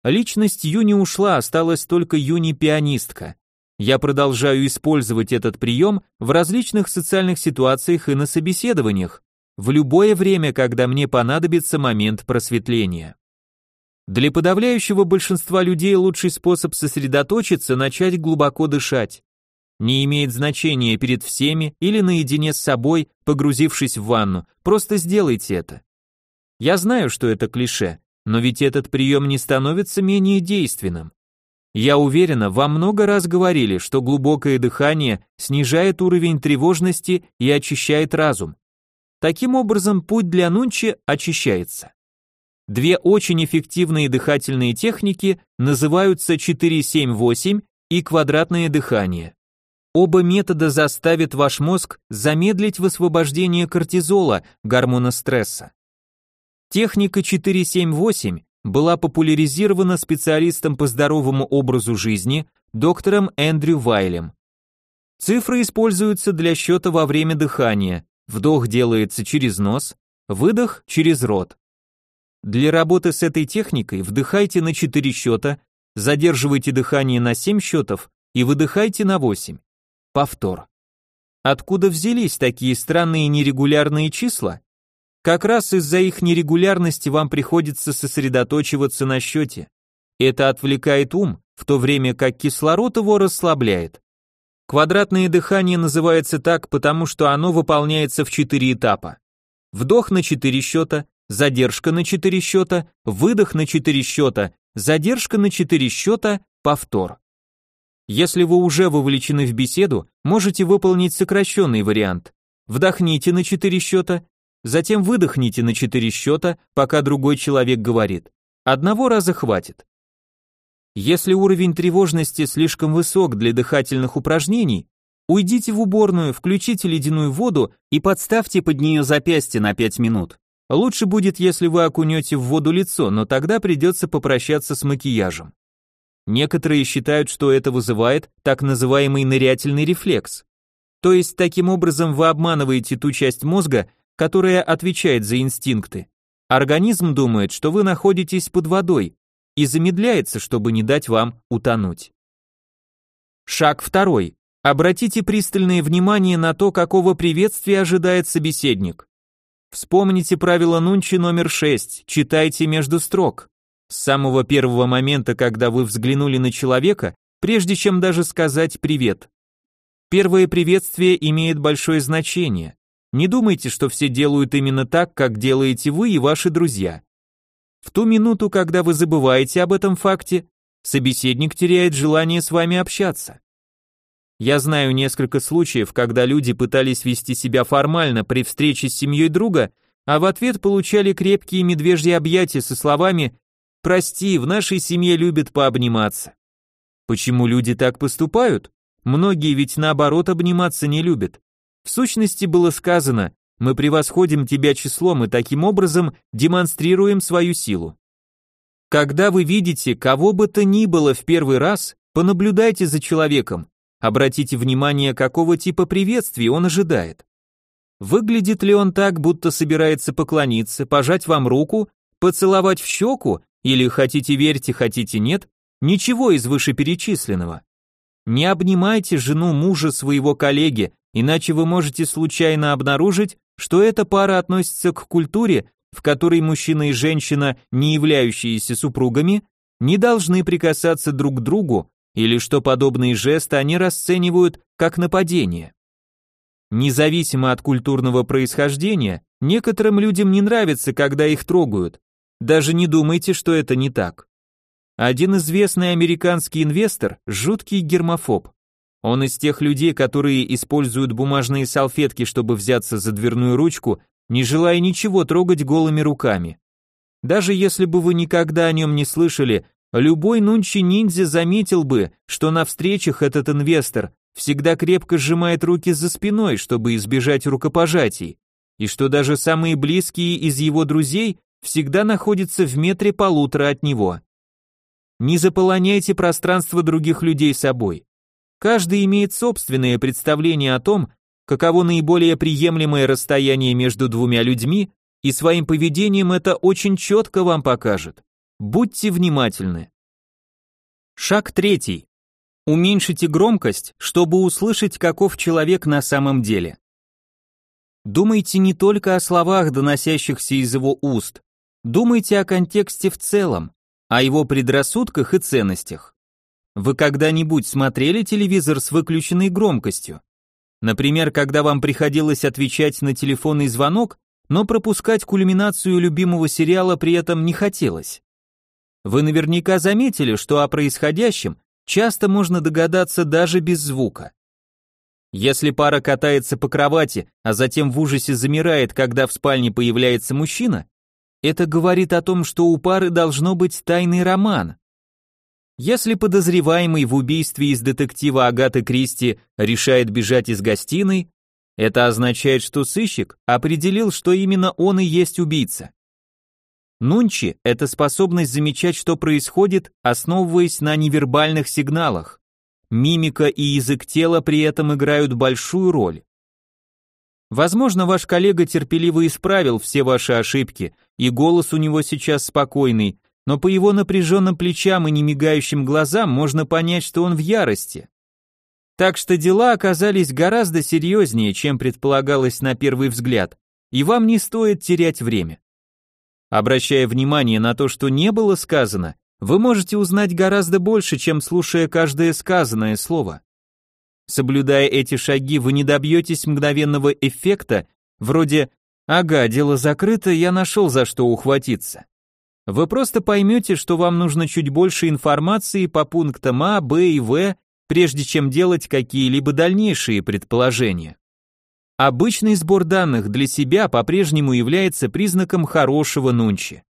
Личность Юни ушла, осталась только Юни-пианистка. Я продолжаю использовать этот прием в различных социальных ситуациях и на собеседованиях, в любое время, когда мне понадобится момент просветления. Для подавляющего большинства людей лучший способ сосредоточиться – начать глубоко дышать. Не имеет значения перед всеми или наедине с собой, погрузившись в ванну, просто сделайте это. Я знаю, что это клише, но ведь этот прием не становится менее действенным. Я уверена, вам много раз говорили, что глубокое дыхание снижает уровень тревожности и очищает разум. Таким образом, путь для Нунчи очищается. Две очень эффективные дыхательные техники называются 4-7-8 и квадратное дыхание. Оба метода заставят ваш мозг замедлить высвобождение кортизола, гормона стресса. Техника 478 была популяризирована специалистом по здоровому образу жизни доктором Эндрю Вайлем. Цифры используются для счета во время дыхания. Вдох делается через нос, выдох через рот. Для работы с этой техникой вдыхайте на 4 счета, задерживайте дыхание на 7 счетов и выдыхайте на 8. Повтор. Откуда взялись такие странные нерегулярные числа? Как раз из-за их нерегулярности вам приходится сосредоточиваться на счете. Это отвлекает ум, в то время как кислород его расслабляет. Квадратное дыхание называется так, потому что оно выполняется в четыре этапа. Вдох на четыре счета, задержка на четыре счета, выдох на четыре счета, задержка на четыре счета, повтор. Если вы уже вовлечены в беседу, можете выполнить сокращенный вариант. Вдохните на четыре счета, Затем выдохните на 4 счета, пока другой человек говорит. Одного раза хватит. Если уровень тревожности слишком высок для дыхательных упражнений, уйдите в уборную, включите ледяную воду и подставьте под нее запястье на 5 минут. Лучше будет, если вы окунете в воду лицо, но тогда придется попрощаться с макияжем. Некоторые считают, что это вызывает так называемый нырятельный рефлекс. То есть таким образом вы обманываете ту часть мозга, которая отвечает за инстинкты, Организм думает, что вы находитесь под водой и замедляется, чтобы не дать вам утонуть. Шаг второй. Обратите пристальное внимание на то, какого приветствия ожидает собеседник. Вспомните правило Нунчи номер 6, читайте между строк. С самого первого момента, когда вы взглянули на человека, прежде чем даже сказать «привет». Первое приветствие имеет большое значение. Не думайте, что все делают именно так, как делаете вы и ваши друзья. В ту минуту, когда вы забываете об этом факте, собеседник теряет желание с вами общаться. Я знаю несколько случаев, когда люди пытались вести себя формально при встрече с семьей друга, а в ответ получали крепкие медвежьи объятия со словами «Прости, в нашей семье любят пообниматься». Почему люди так поступают? Многие ведь наоборот обниматься не любят. В сущности было сказано «Мы превосходим тебя числом и таким образом демонстрируем свою силу». Когда вы видите кого бы то ни было в первый раз, понаблюдайте за человеком, Обратите внимание, какого типа приветствий он ожидает. Выглядит ли он так, будто собирается поклониться, пожать вам руку, поцеловать в щеку, или хотите верьте, хотите нет, ничего из вышеперечисленного. Не обнимайте жену мужа своего коллеги, иначе вы можете случайно обнаружить, что эта пара относится к культуре, в которой мужчина и женщина, не являющиеся супругами, не должны прикасаться друг к другу, или что подобные жесты они расценивают как нападение. Независимо от культурного происхождения, некоторым людям не нравится, когда их трогают. Даже не думайте, что это не так. Один известный американский инвестор – жуткий гермофоб. Он из тех людей, которые используют бумажные салфетки, чтобы взяться за дверную ручку, не желая ничего трогать голыми руками. Даже если бы вы никогда о нем не слышали, Любой нунчи-ниндзя заметил бы, что на встречах этот инвестор всегда крепко сжимает руки за спиной, чтобы избежать рукопожатий, и что даже самые близкие из его друзей всегда находятся в метре полутора от него. Не заполоняйте пространство других людей собой. Каждый имеет собственное представление о том, каково наиболее приемлемое расстояние между двумя людьми, и своим поведением это очень четко вам покажет. Будьте внимательны. Шаг третий. Уменьшите громкость, чтобы услышать, каков человек на самом деле. Думайте не только о словах, доносящихся из его уст. Думайте о контексте в целом, о его предрассудках и ценностях. Вы когда-нибудь смотрели телевизор с выключенной громкостью? Например, когда вам приходилось отвечать на телефонный звонок, но пропускать кульминацию любимого сериала при этом не хотелось. Вы наверняка заметили, что о происходящем часто можно догадаться даже без звука. Если пара катается по кровати, а затем в ужасе замирает, когда в спальне появляется мужчина, это говорит о том, что у пары должно быть тайный роман. Если подозреваемый в убийстве из детектива Агаты Кристи решает бежать из гостиной, это означает, что сыщик определил, что именно он и есть убийца. Нунчи – это способность замечать, что происходит, основываясь на невербальных сигналах. Мимика и язык тела при этом играют большую роль. Возможно, ваш коллега терпеливо исправил все ваши ошибки, и голос у него сейчас спокойный, но по его напряженным плечам и немигающим глазам можно понять, что он в ярости. Так что дела оказались гораздо серьезнее, чем предполагалось на первый взгляд, и вам не стоит терять время. Обращая внимание на то, что не было сказано, вы можете узнать гораздо больше, чем слушая каждое сказанное слово. Соблюдая эти шаги, вы не добьетесь мгновенного эффекта, вроде «Ага, дело закрыто, я нашел за что ухватиться». Вы просто поймете, что вам нужно чуть больше информации по пунктам А, Б и В, прежде чем делать какие-либо дальнейшие предположения. Обычный сбор данных для себя по-прежнему является признаком хорошего нунчи.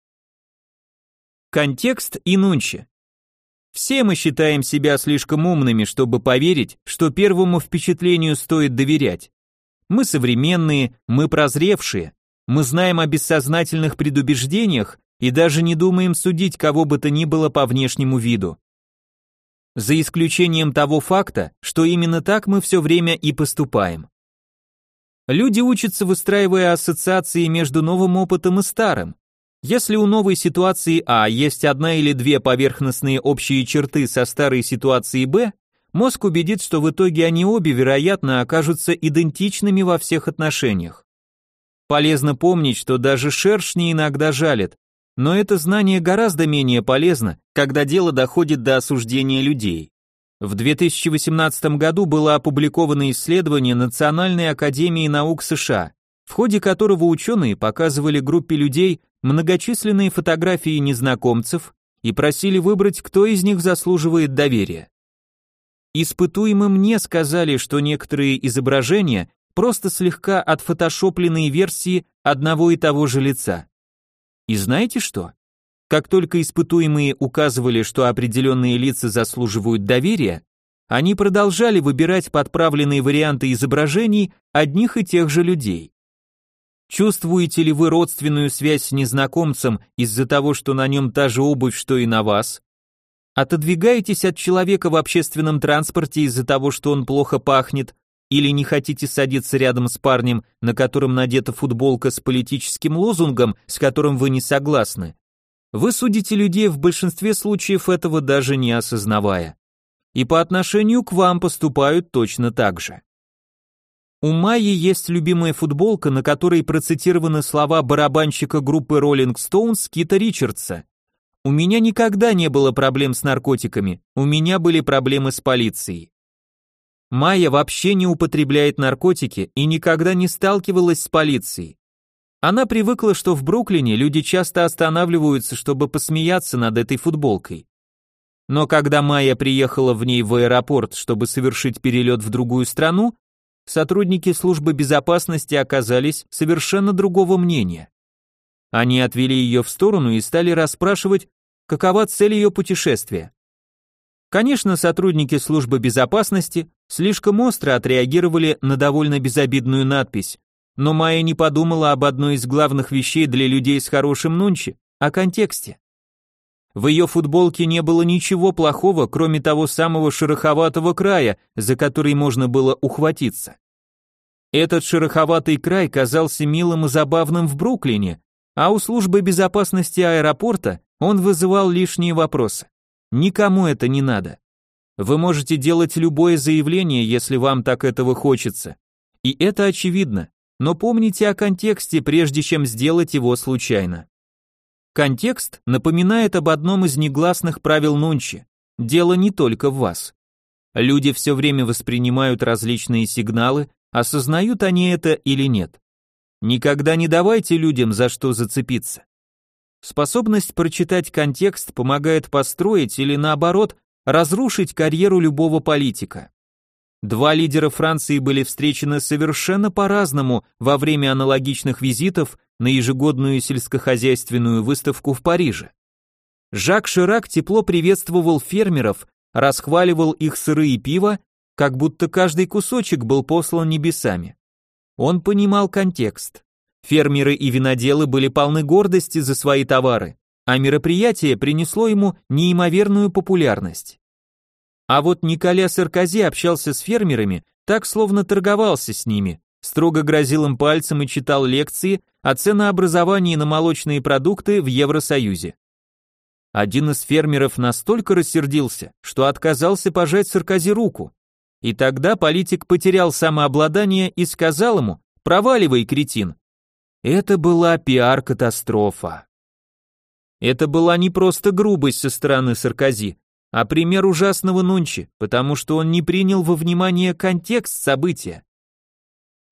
Контекст и нунчи. Все мы считаем себя слишком умными, чтобы поверить, что первому впечатлению стоит доверять. Мы современные, мы прозревшие, мы знаем о бессознательных предубеждениях и даже не думаем судить кого бы то ни было по внешнему виду. За исключением того факта, что именно так мы все время и поступаем. Люди учатся, выстраивая ассоциации между новым опытом и старым. Если у новой ситуации А есть одна или две поверхностные общие черты со старой ситуацией Б, мозг убедит, что в итоге они обе, вероятно, окажутся идентичными во всех отношениях. Полезно помнить, что даже шершни иногда жалят, но это знание гораздо менее полезно, когда дело доходит до осуждения людей. В 2018 году было опубликовано исследование Национальной академии наук США, в ходе которого ученые показывали группе людей многочисленные фотографии незнакомцев и просили выбрать, кто из них заслуживает доверия. Испытуемым не сказали, что некоторые изображения просто слегка отфотошопленные версии одного и того же лица. И знаете что? Как только испытуемые указывали, что определенные лица заслуживают доверия, они продолжали выбирать подправленные варианты изображений одних и тех же людей. Чувствуете ли вы родственную связь с незнакомцем из-за того, что на нем та же обувь, что и на вас? Отодвигаетесь от человека в общественном транспорте из-за того, что он плохо пахнет, или не хотите садиться рядом с парнем, на котором надета футболка с политическим лозунгом, с которым вы не согласны? Вы судите людей в большинстве случаев этого даже не осознавая. И по отношению к вам поступают точно так же. У Майи есть любимая футболка, на которой процитированы слова барабанщика группы Rolling Stones Кита Ричардса. У меня никогда не было проблем с наркотиками, у меня были проблемы с полицией. Майя вообще не употребляет наркотики и никогда не сталкивалась с полицией. Она привыкла, что в Бруклине люди часто останавливаются, чтобы посмеяться над этой футболкой. Но когда Майя приехала в ней в аэропорт, чтобы совершить перелет в другую страну, сотрудники службы безопасности оказались совершенно другого мнения. Они отвели ее в сторону и стали расспрашивать, какова цель ее путешествия. Конечно, сотрудники службы безопасности слишком остро отреагировали на довольно безобидную надпись, но Майя не подумала об одной из главных вещей для людей с хорошим нунчи, о контексте. В ее футболке не было ничего плохого, кроме того самого шероховатого края, за который можно было ухватиться. Этот шероховатый край казался милым и забавным в Бруклине, а у службы безопасности аэропорта он вызывал лишние вопросы. Никому это не надо. Вы можете делать любое заявление, если вам так этого хочется. И это очевидно, но помните о контексте, прежде чем сделать его случайно. Контекст напоминает об одном из негласных правил Нунчи. Дело не только в вас. Люди все время воспринимают различные сигналы, осознают они это или нет. Никогда не давайте людям за что зацепиться. Способность прочитать контекст помогает построить или наоборот разрушить карьеру любого политика. Два лидера Франции были встречены совершенно по-разному во время аналогичных визитов на ежегодную сельскохозяйственную выставку в Париже. Жак Ширак тепло приветствовал фермеров, расхваливал их сыры и пиво, как будто каждый кусочек был послан небесами. Он понимал контекст. Фермеры и виноделы были полны гордости за свои товары, а мероприятие принесло ему неимоверную популярность. А вот Николя Саркози общался с фермерами, так словно торговался с ними, строго грозил им пальцем и читал лекции о ценообразовании на молочные продукты в Евросоюзе. Один из фермеров настолько рассердился, что отказался пожать Саркози руку. И тогда политик потерял самообладание и сказал ему «Проваливай, кретин». Это была пиар-катастрофа. Это была не просто грубость со стороны Саркози, а пример ужасного Нунчи, потому что он не принял во внимание контекст события.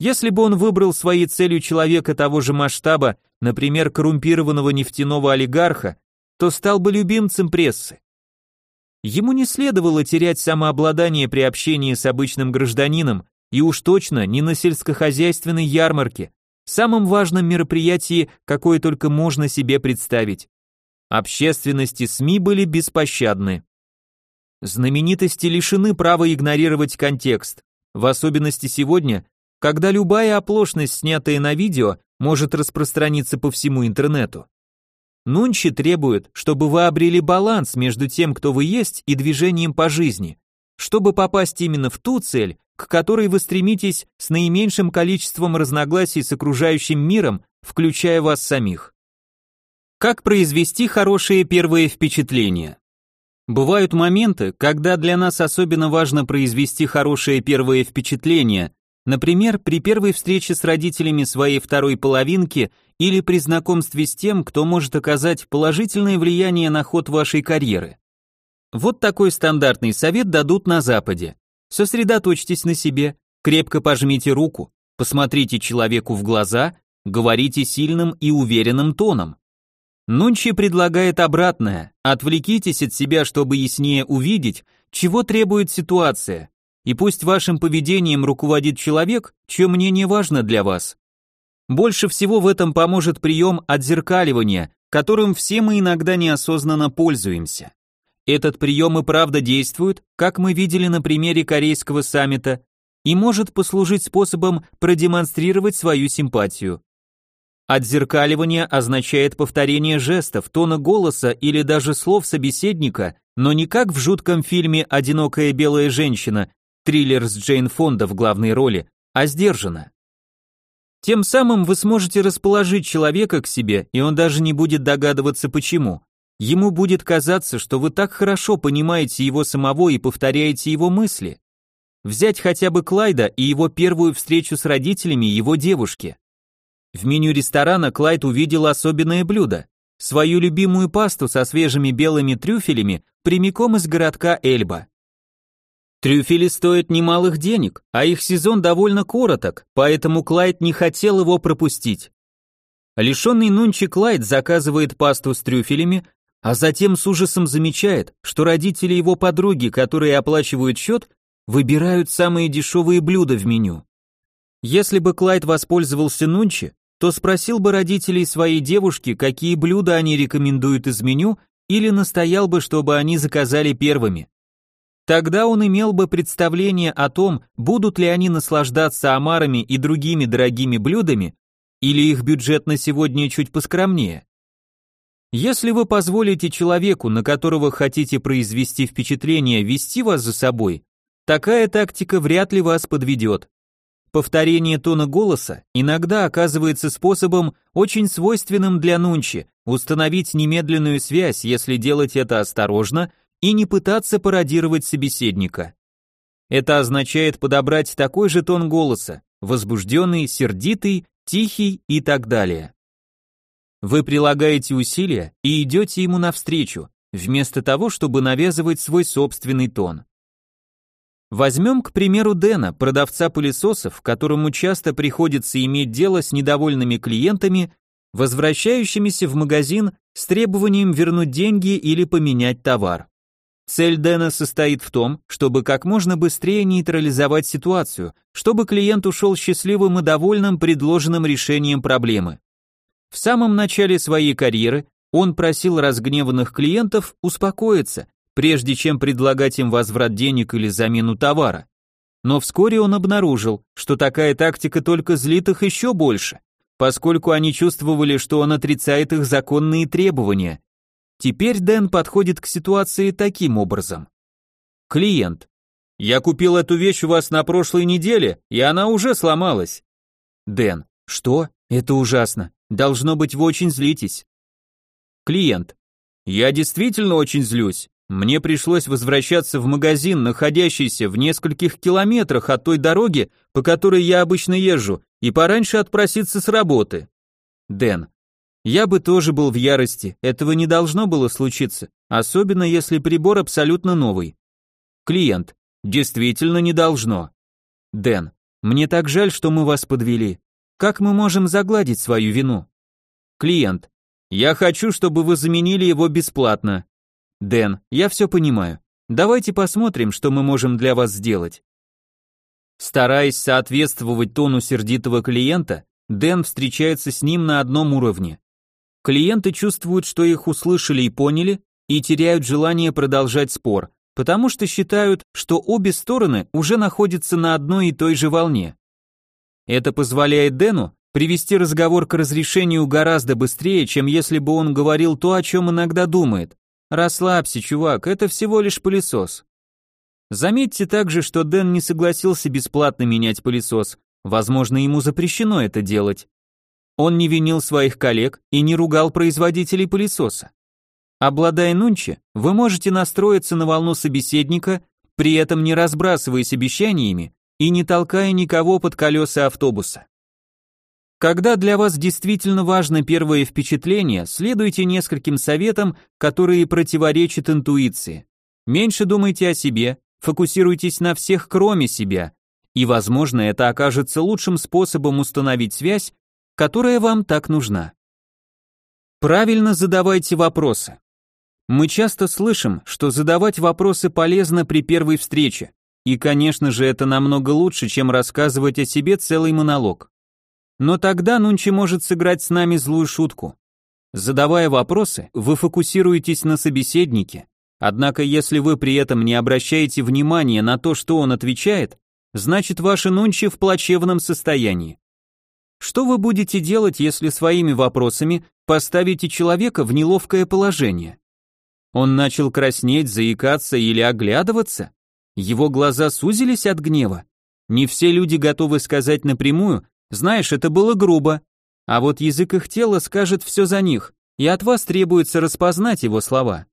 Если бы он выбрал своей целью человека того же масштаба, например, коррумпированного нефтяного олигарха, то стал бы любимцем прессы. Ему не следовало терять самообладание при общении с обычным гражданином, и уж точно не на сельскохозяйственной ярмарке, самом важном мероприятии, какое только можно себе представить. Общественности СМИ были беспощадны. Знаменитости лишены права игнорировать контекст, в особенности сегодня, когда любая оплошность, снятая на видео, может распространиться по всему интернету. Нунчи требует, чтобы вы обрели баланс между тем, кто вы есть, и движением по жизни, чтобы попасть именно в ту цель, к которой вы стремитесь с наименьшим количеством разногласий с окружающим миром, включая вас самих. Как произвести хорошее первое впечатление? Бывают моменты, когда для нас особенно важно произвести хорошее первое впечатление, например, при первой встрече с родителями своей второй половинки или при знакомстве с тем, кто может оказать положительное влияние на ход вашей карьеры. Вот такой стандартный совет дадут на Западе. Сосредоточьтесь на себе, крепко пожмите руку, посмотрите человеку в глаза, говорите сильным и уверенным тоном. Нунчи предлагает обратное. Отвлекитесь от себя, чтобы яснее увидеть, чего требует ситуация. И пусть вашим поведением руководит человек, чье мнение важно для вас. Больше всего в этом поможет прием отзеркаливания, которым все мы иногда неосознанно пользуемся. Этот прием и правда действует, как мы видели на примере корейского саммита, и может послужить способом продемонстрировать свою симпатию. Отзеркаливание означает повторение жестов, тона голоса или даже слов собеседника, но не как в жутком фильме «Одинокая белая женщина», триллер с Джейн Фонда в главной роли, а сдержанно. Тем самым вы сможете расположить человека к себе, и он даже не будет догадываться почему. Ему будет казаться, что вы так хорошо понимаете его самого и повторяете его мысли. Взять хотя бы Клайда и его первую встречу с родителями его девушки. В меню ресторана Клайд увидел особенное блюдо – свою любимую пасту со свежими белыми трюфелями прямиком из городка Эльба. Трюфели стоят немалых денег, а их сезон довольно короток, поэтому Клайд не хотел его пропустить. Лишенный нунчи Клайд заказывает пасту с трюфелями, а затем с ужасом замечает, что родители его подруги, которые оплачивают счет, выбирают самые дешевые блюда в меню. Если бы Клайд воспользовался Нунчи, то спросил бы родителей своей девушки, какие блюда они рекомендуют из меню, или настоял бы, чтобы они заказали первыми. Тогда он имел бы представление о том, будут ли они наслаждаться омарами и другими дорогими блюдами, или их бюджет на сегодня чуть поскромнее. Если вы позволите человеку, на которого хотите произвести впечатление, вести вас за собой, такая тактика вряд ли вас подведет. Повторение тона голоса иногда оказывается способом, очень свойственным для Нунчи, установить немедленную связь, если делать это осторожно и не пытаться пародировать собеседника. Это означает подобрать такой же тон голоса, возбужденный, сердитый, тихий и так далее. Вы прилагаете усилия и идете ему навстречу, вместо того, чтобы навязывать свой собственный тон. Возьмем, к примеру, Дэна, продавца пылесосов, которому часто приходится иметь дело с недовольными клиентами, возвращающимися в магазин с требованием вернуть деньги или поменять товар. Цель Дэна состоит в том, чтобы как можно быстрее нейтрализовать ситуацию, чтобы клиент ушел счастливым и довольным предложенным решением проблемы. В самом начале своей карьеры он просил разгневанных клиентов успокоиться, прежде чем предлагать им возврат денег или замену товара. Но вскоре он обнаружил, что такая тактика только злит их еще больше, поскольку они чувствовали, что он отрицает их законные требования. Теперь Дэн подходит к ситуации таким образом. Клиент. Я купил эту вещь у вас на прошлой неделе, и она уже сломалась. Дэн. Что? Это ужасно. Должно быть, вы очень злитесь. Клиент. Я действительно очень злюсь. Мне пришлось возвращаться в магазин, находящийся в нескольких километрах от той дороги, по которой я обычно езжу, и пораньше отпроситься с работы. Дэн. Я бы тоже был в ярости, этого не должно было случиться, особенно если прибор абсолютно новый. Клиент. Действительно не должно. Дэн. Мне так жаль, что мы вас подвели. Как мы можем загладить свою вину? Клиент. Я хочу, чтобы вы заменили его бесплатно. Дэн, я все понимаю. Давайте посмотрим, что мы можем для вас сделать. Стараясь соответствовать тону сердитого клиента, Дэн встречается с ним на одном уровне. Клиенты чувствуют, что их услышали и поняли, и теряют желание продолжать спор, потому что считают, что обе стороны уже находятся на одной и той же волне. Это позволяет Дэну привести разговор к разрешению гораздо быстрее, чем если бы он говорил то, о чем иногда думает. Расслабься, чувак, это всего лишь пылесос. Заметьте также, что Дэн не согласился бесплатно менять пылесос, возможно, ему запрещено это делать. Он не винил своих коллег и не ругал производителей пылесоса. Обладая нунчи, вы можете настроиться на волну собеседника, при этом не разбрасываясь обещаниями и не толкая никого под колеса автобуса. Когда для вас действительно важно первое впечатление, следуйте нескольким советам, которые противоречат интуиции. Меньше думайте о себе, фокусируйтесь на всех, кроме себя, и, возможно, это окажется лучшим способом установить связь, которая вам так нужна. Правильно задавайте вопросы. Мы часто слышим, что задавать вопросы полезно при первой встрече, и, конечно же, это намного лучше, чем рассказывать о себе целый монолог. Но тогда Нунчи может сыграть с нами злую шутку. Задавая вопросы, вы фокусируетесь на собеседнике, однако если вы при этом не обращаете внимания на то, что он отвечает, значит ваши Нунчи в плачевном состоянии. Что вы будете делать, если своими вопросами поставите человека в неловкое положение? Он начал краснеть, заикаться или оглядываться? Его глаза сузились от гнева? Не все люди готовы сказать напрямую, знаешь, это было грубо. А вот язык их тела скажет все за них, и от вас требуется распознать его слова.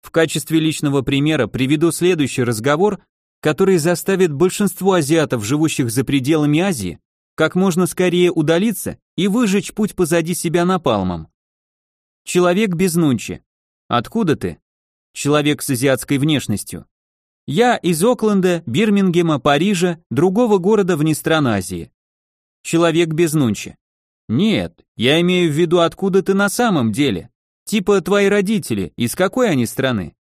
В качестве личного примера приведу следующий разговор, который заставит большинство азиатов, живущих за пределами Азии, как можно скорее удалиться и выжечь путь позади себя напалмом. Человек без нунчи. Откуда ты? Человек с азиатской внешностью. Я из Окленда, Бирмингема, Парижа, другого города вне стран Азии. Человек без нунчи. Нет, я имею в виду, откуда ты на самом деле. Типа твои родители, из какой они страны?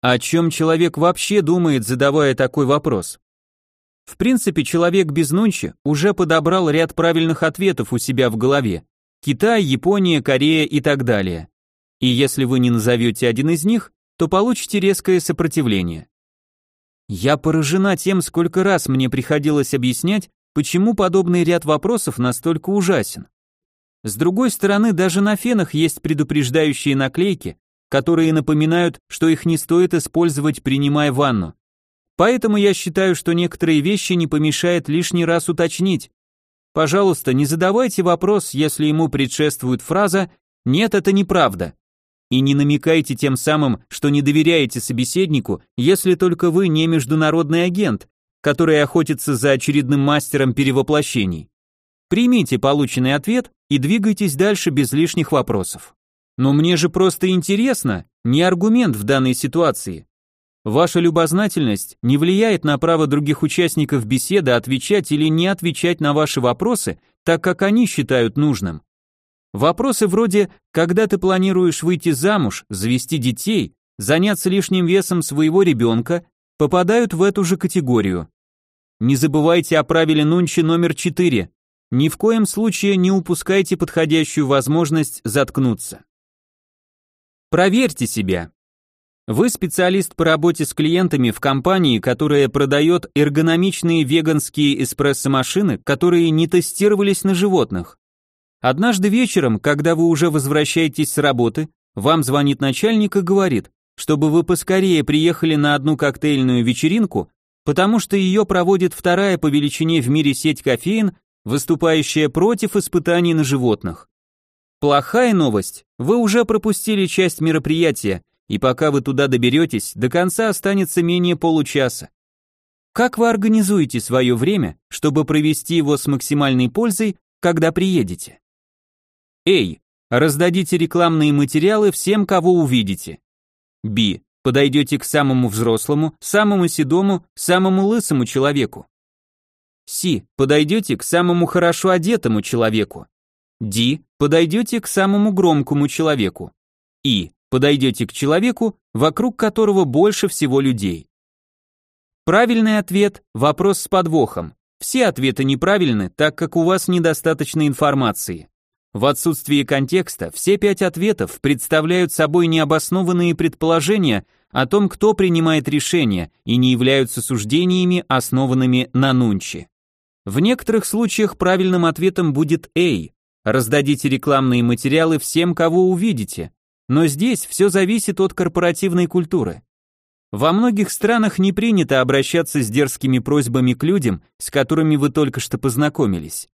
О чем человек вообще думает, задавая такой вопрос? В принципе, человек без нунчи уже подобрал ряд правильных ответов у себя в голове. Китай, Япония, Корея и так далее. И если вы не назовете один из них, то получите резкое сопротивление. Я поражена тем, сколько раз мне приходилось объяснять, Почему подобный ряд вопросов настолько ужасен? С другой стороны, даже на фенах есть предупреждающие наклейки, которые напоминают, что их не стоит использовать, принимая ванну. Поэтому я считаю, что некоторые вещи не помешает лишний раз уточнить. Пожалуйста, не задавайте вопрос, если ему предшествует фраза «нет, это неправда». И не намекайте тем самым, что не доверяете собеседнику, если только вы не международный агент, который охотится за очередным мастером перевоплощений. Примите полученный ответ и двигайтесь дальше без лишних вопросов. Но мне же просто интересно, не аргумент в данной ситуации. Ваша любознательность не влияет на право других участников беседы отвечать или не отвечать на ваши вопросы, так как они считают нужным. Вопросы вроде «когда ты планируешь выйти замуж, завести детей», заняться лишним весом своего ребенка попадают в эту же категорию. Не забывайте о правиле Нунчи номер 4. Ни в коем случае не упускайте подходящую возможность заткнуться. Проверьте себя. Вы специалист по работе с клиентами в компании, которая продает эргономичные веганские эспрессо-машины, которые не тестировались на животных. Однажды вечером, когда вы уже возвращаетесь с работы, вам звонит начальник и говорит, чтобы вы поскорее приехали на одну коктейльную вечеринку, потому что ее проводит вторая по величине в мире сеть кофеин, выступающая против испытаний на животных. Плохая новость, вы уже пропустили часть мероприятия, и пока вы туда доберетесь, до конца останется менее получаса. Как вы организуете свое время, чтобы провести его с максимальной пользой, когда приедете? Эй, раздадите рекламные материалы всем, кого увидите. Б. Подойдете к самому взрослому, самому седому, самому лысому человеку. С. Подойдете к самому хорошо одетому человеку. Д. Подойдете к самому громкому человеку. И. Подойдете к человеку, вокруг которого больше всего людей. Правильный ответ – вопрос с подвохом. Все ответы неправильны, так как у вас недостаточно информации. В отсутствии контекста все пять ответов представляют собой необоснованные предположения о том, кто принимает решения, и не являются суждениями, основанными на нунчи. В некоторых случаях правильным ответом будет A. Раздадите рекламные материалы всем, кого увидите. Но здесь все зависит от корпоративной культуры. Во многих странах не принято обращаться с дерзкими просьбами к людям, с которыми вы только что познакомились.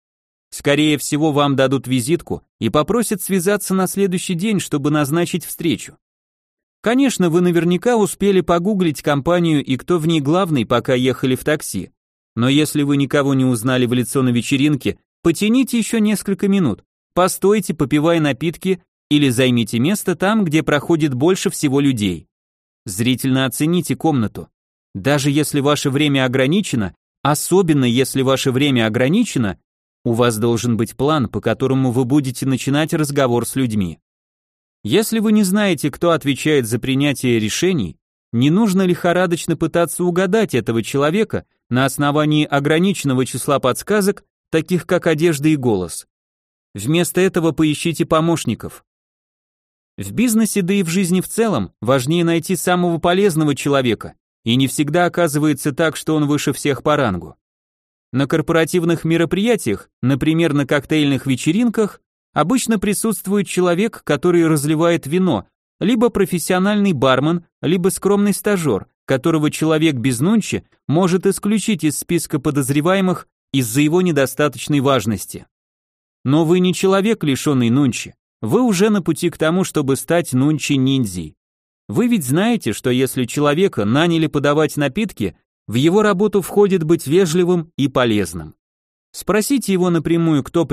Скорее всего, вам дадут визитку и попросят связаться на следующий день, чтобы назначить встречу. Конечно, вы наверняка успели погуглить компанию и кто в ней главный, пока ехали в такси. Но если вы никого не узнали в лицо на вечеринке, потяните еще несколько минут, постойте, попивая напитки или займите место там, где проходит больше всего людей. Зрительно оцените комнату. Даже если ваше время ограничено, особенно если ваше время ограничено, у вас должен быть план, по которому вы будете начинать разговор с людьми. Если вы не знаете, кто отвечает за принятие решений, не нужно лихорадочно пытаться угадать этого человека на основании ограниченного числа подсказок, таких как одежда и голос. Вместо этого поищите помощников. В бизнесе, да и в жизни в целом, важнее найти самого полезного человека, и не всегда оказывается так, что он выше всех по рангу. На корпоративных мероприятиях, например, на коктейльных вечеринках, обычно присутствует человек, который разливает вино, либо профессиональный бармен, либо скромный стажер, которого человек без нунчи может исключить из списка подозреваемых из-за его недостаточной важности. Но вы не человек, лишенный нунчи. Вы уже на пути к тому, чтобы стать нунчи-ниндзей. Вы ведь знаете, что если человека наняли подавать напитки, в его работу входит быть вежливым и полезным. Спросите его напрямую, кто